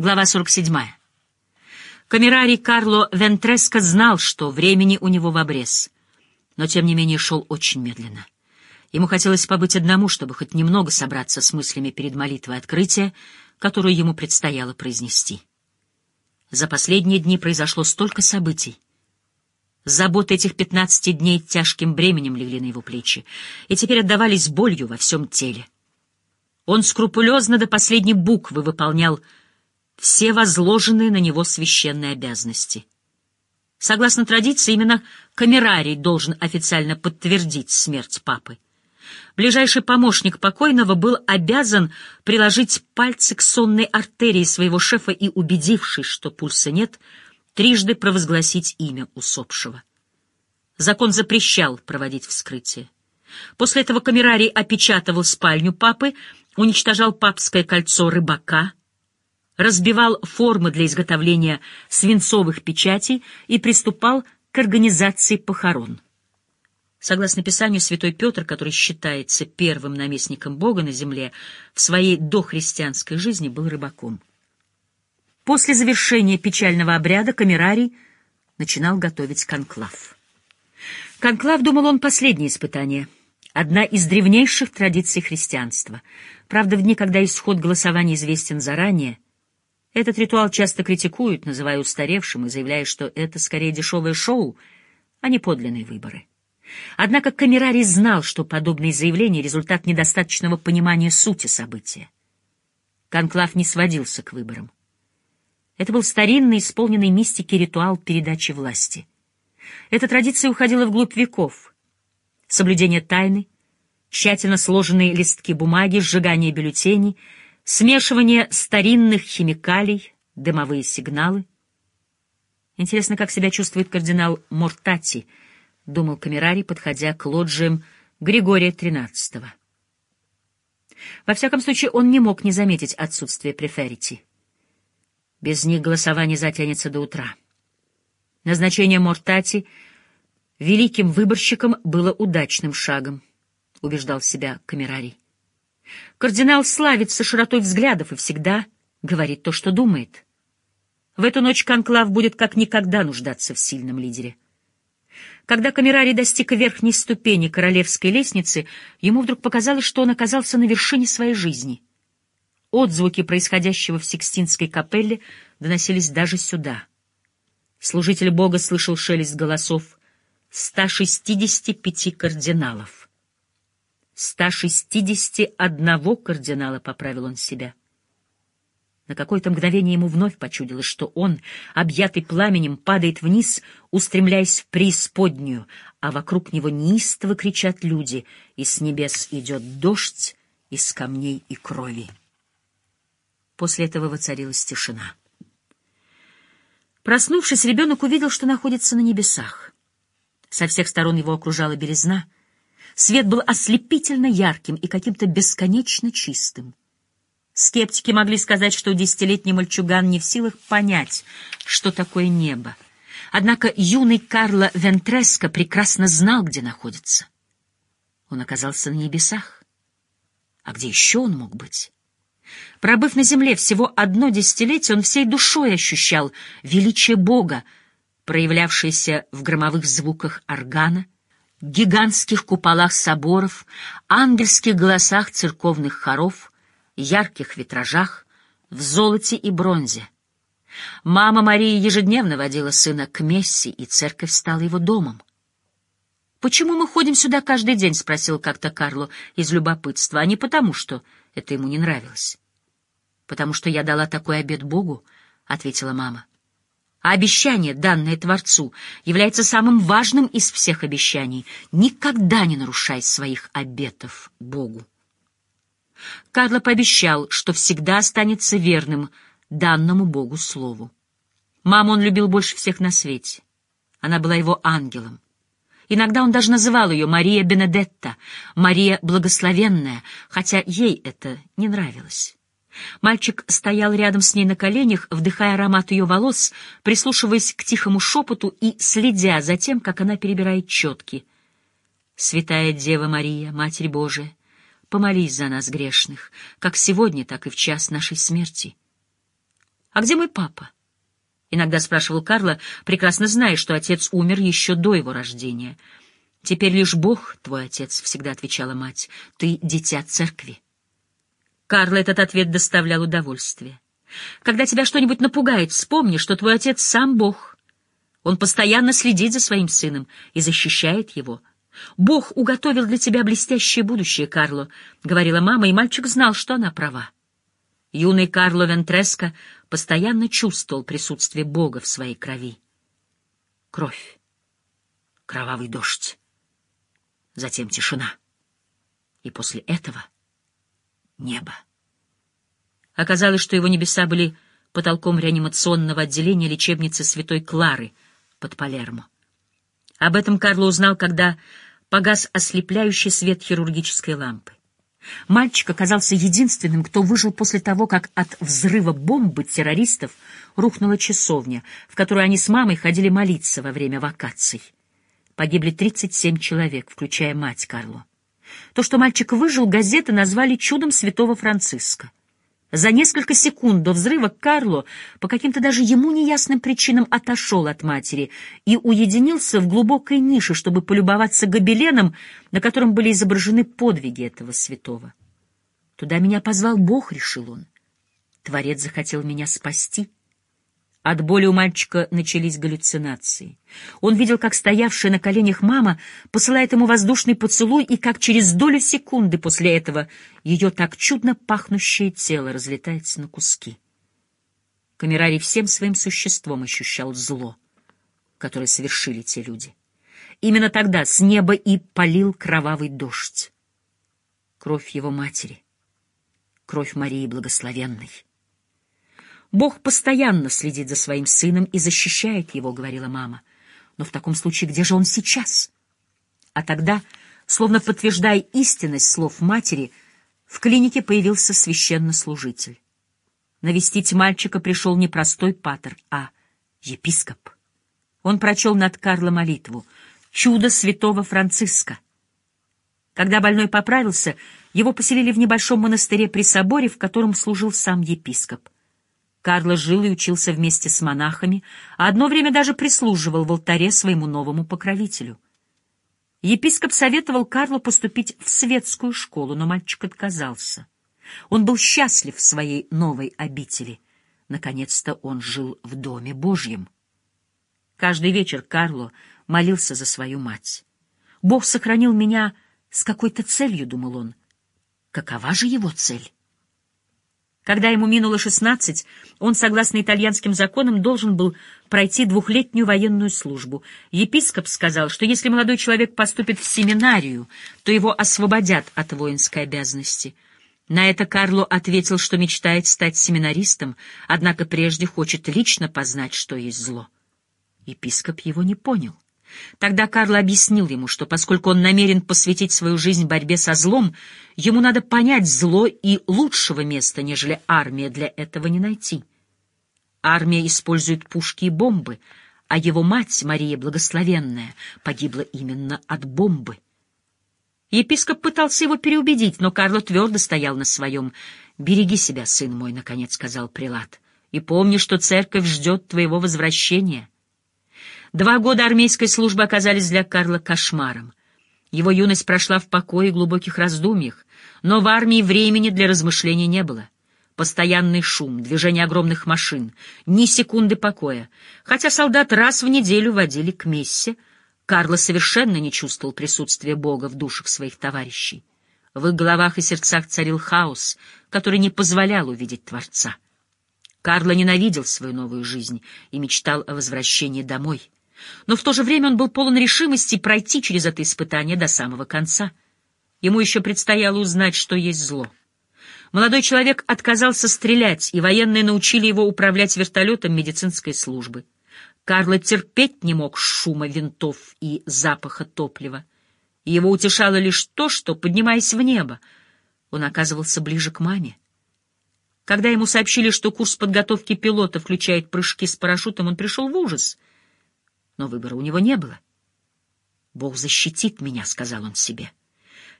Глава 47. Камерарий Карло Вентреско знал, что времени у него в обрез, но тем не менее шел очень медленно. Ему хотелось побыть одному, чтобы хоть немного собраться с мыслями перед молитвой открытия, которую ему предстояло произнести. За последние дни произошло столько событий. Заботы этих пятнадцати дней тяжким бременем легли на его плечи и теперь отдавались болью во всем теле. Он скрупулезно до последней буквы выполнял все возложенные на него священные обязанности. Согласно традиции, именно камерарий должен официально подтвердить смерть папы. Ближайший помощник покойного был обязан приложить пальцы к сонной артерии своего шефа и, убедившись, что пульса нет, трижды провозгласить имя усопшего. Закон запрещал проводить вскрытие. После этого камерарий опечатывал спальню папы, уничтожал папское кольцо рыбака, разбивал формы для изготовления свинцовых печатей и приступал к организации похорон. Согласно Писанию, святой Петр, который считается первым наместником Бога на земле, в своей дохристианской жизни был рыбаком. После завершения печального обряда камерарий начинал готовить конклав. Конклав, думал он, последнее испытание, одна из древнейших традиций христианства. Правда, в дни, когда исход голосования известен заранее, этот ритуал часто критикуют, называя устаревшим и заявляя, что это скорее дешевое шоу, а не подлинные выборы. Однако Камерарий знал, что подобные заявления — результат недостаточного понимания сути события. Конклав не сводился к выборам. Это был старинный, исполненный мистики ритуал передачи власти. Эта традиция уходила вглубь веков. Соблюдение тайны, тщательно сложенные листки бумаги, сжигание бюллетеней, смешивание старинных химикалий, дымовые сигналы. Интересно, как себя чувствует кардинал Мортати —— думал Камерарий, подходя к лоджиям Григория XIII. Во всяком случае, он не мог не заметить отсутствие преферити. Без них голосование затянется до утра. Назначение Мортати великим выборщиком было удачным шагом, — убеждал себя Камерарий. Кардинал славится широтой взглядов и всегда говорит то, что думает. В эту ночь конклав будет как никогда нуждаться в сильном лидере — когда Камерарий достиг верхней ступени королевской лестницы, ему вдруг показалось, что он оказался на вершине своей жизни. Отзвуки происходящего в Сикстинской капелле доносились даже сюда. Служитель Бога слышал шелест голосов 165 кардиналов. 161 кардинала, поправил он себя. На какое-то мгновение ему вновь почудилось, что он, объятый пламенем, падает вниз, устремляясь в преисподнюю, а вокруг него неистово кричат люди, и с небес идет дождь из камней и крови. После этого воцарилась тишина. Проснувшись, ребенок увидел, что находится на небесах. Со всех сторон его окружала белизна. Свет был ослепительно ярким и каким-то бесконечно чистым. Скептики могли сказать, что десятилетний мальчуган не в силах понять, что такое небо. Однако юный Карло Вентреско прекрасно знал, где находится. Он оказался на небесах. А где еще он мог быть? Пробыв на земле всего одно десятилетие, он всей душой ощущал величие Бога, проявлявшееся в громовых звуках органа, гигантских куполах соборов, ангельских голосах церковных хоров — ярких витражах, в золоте и бронзе. Мама Марии ежедневно водила сына к мессе, и церковь стала его домом. «Почему мы ходим сюда каждый день?» — спросил как-то Карло из любопытства, а не потому, что это ему не нравилось. «Потому что я дала такой обет Богу», — ответила мама. А обещание, данное Творцу, является самым важным из всех обещаний. Никогда не нарушай своих обетов Богу. Карло пообещал, что всегда останется верным данному Богу слову. Маму он любил больше всех на свете. Она была его ангелом. Иногда он даже называл ее Мария Бенедетта, Мария Благословенная, хотя ей это не нравилось. Мальчик стоял рядом с ней на коленях, вдыхая аромат ее волос, прислушиваясь к тихому шепоту и следя за тем, как она перебирает четки. «Святая Дева Мария, Матерь Божия, помолись за нас грешных, как сегодня, так и в час нашей смерти. «А где мой папа?» — иногда спрашивал Карла, прекрасно зная, что отец умер еще до его рождения. «Теперь лишь Бог, твой отец», — всегда отвечала мать, — «ты дитя церкви». Карла этот ответ доставлял удовольствие. «Когда тебя что-нибудь напугает, вспомни, что твой отец сам Бог. Он постоянно следит за своим сыном и защищает его. Бог уготовил для тебя блестящее будущее, Карло», — говорила мама, и мальчик знал, что она права. Юный Карло Вентреско постоянно чувствовал присутствие Бога в своей крови. Кровь, кровавый дождь, затем тишина. И после этого небо. Оказалось, что его небеса были потолком реанимационного отделения лечебницы Святой Клары под Палермо. Об этом Карло узнал, когда погас ослепляющий свет хирургической лампы. Мальчик оказался единственным, кто выжил после того, как от взрыва бомбы террористов рухнула часовня, в которую они с мамой ходили молиться во время вакаций. Погибли 37 человек, включая мать Карло. То, что мальчик выжил, газеты назвали чудом святого Франциска. За несколько секунд до взрыва Карло по каким-то даже ему неясным причинам отошел от матери и уединился в глубокой нише, чтобы полюбоваться гобеленом, на котором были изображены подвиги этого святого. «Туда меня позвал Бог», — решил он. Творец захотел меня спасти. От боли у мальчика начались галлюцинации. Он видел, как стоявшая на коленях мама посылает ему воздушный поцелуй, и как через долю секунды после этого ее так чудно пахнущее тело разлетается на куски. Камерарий всем своим существом ощущал зло, которое совершили те люди. Именно тогда с неба и полил кровавый дождь. Кровь его матери, кровь Марии Благословенной. Бог постоянно следит за своим сыном и защищает его, — говорила мама. Но в таком случае где же он сейчас? А тогда, словно подтверждая истинность слов матери, в клинике появился священнослужитель. Навестить мальчика пришел не простой патер, а епископ. Он прочел над Карло молитву «Чудо святого Франциска». Когда больной поправился, его поселили в небольшом монастыре при соборе, в котором служил сам епископ. Карло жил и учился вместе с монахами, а одно время даже прислуживал в алтаре своему новому покровителю. Епископ советовал Карлу поступить в светскую школу, но мальчик отказался. Он был счастлив в своей новой обители. Наконец-то он жил в Доме Божьем. Каждый вечер Карло молился за свою мать. «Бог сохранил меня с какой-то целью», — думал он. Какова же его цель? Когда ему минуло шестнадцать, он, согласно итальянским законам, должен был пройти двухлетнюю военную службу. Епископ сказал, что если молодой человек поступит в семинарию, то его освободят от воинской обязанности. На это Карло ответил, что мечтает стать семинаристом, однако прежде хочет лично познать, что есть зло. Епископ его не понял. Тогда Карл объяснил ему, что поскольку он намерен посвятить свою жизнь борьбе со злом, ему надо понять зло и лучшего места, нежели армия, для этого не найти. Армия использует пушки и бомбы, а его мать, Мария Благословенная, погибла именно от бомбы. Епископ пытался его переубедить, но Карло твердо стоял на своем. «Береги себя, сын мой», — наконец сказал прилад, — «и помни, что церковь ждет твоего возвращения». Два года армейской службы оказались для Карла кошмаром. Его юность прошла в покое и глубоких раздумьях, но в армии времени для размышлений не было. Постоянный шум, движение огромных машин, ни секунды покоя. Хотя солдат раз в неделю водили к мессе, Карло совершенно не чувствовал присутствия Бога в душах своих товарищей. В их головах и сердцах царил хаос, который не позволял увидеть Творца. Карло ненавидел свою новую жизнь и мечтал о возвращении домой. Но в то же время он был полон решимости пройти через это испытание до самого конца. Ему еще предстояло узнать, что есть зло. Молодой человек отказался стрелять, и военные научили его управлять вертолетом медицинской службы. Карло терпеть не мог шума винтов и запаха топлива. его утешало лишь то, что, поднимаясь в небо, он оказывался ближе к маме. Когда ему сообщили, что курс подготовки пилота включает прыжки с парашютом, он пришел в ужас — но выбора у него не было. «Бог защитит меня», — сказал он себе.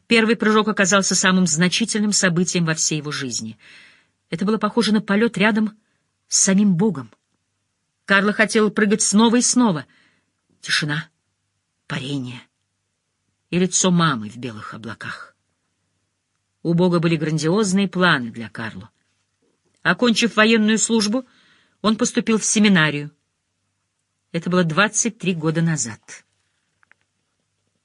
Первый прыжок оказался самым значительным событием во всей его жизни. Это было похоже на полет рядом с самим Богом. Карла хотела прыгать снова и снова. Тишина, парение и лицо мамы в белых облаках. У Бога были грандиозные планы для Карло. Окончив военную службу, он поступил в семинарию. Это было 23 года назад.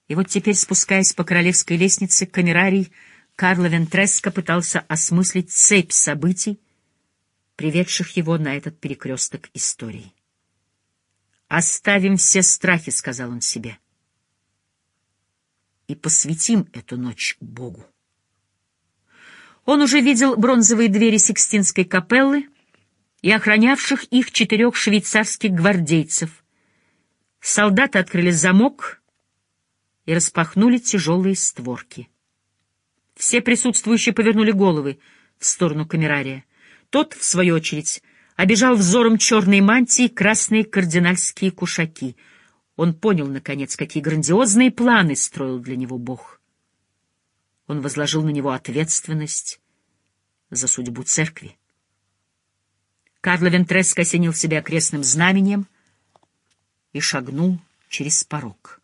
И вот теперь, спускаясь по королевской лестнице, камерарий Карло Вентреско пытался осмыслить цепь событий, приведших его на этот перекресток истории. «Оставим все страхи», — сказал он себе, — «и посвятим эту ночь Богу». Он уже видел бронзовые двери Сикстинской капеллы и охранявших их четырех швейцарских гвардейцев. Солдаты открыли замок и распахнули тяжелые створки. Все присутствующие повернули головы в сторону камерария. Тот, в свою очередь, обижал взором черные мантии красные кардинальские кушаки. Он понял, наконец, какие грандиозные планы строил для него Бог. Он возложил на него ответственность за судьбу церкви. Карло Вентреско осенил себя крестным знамением и шагнул через порог.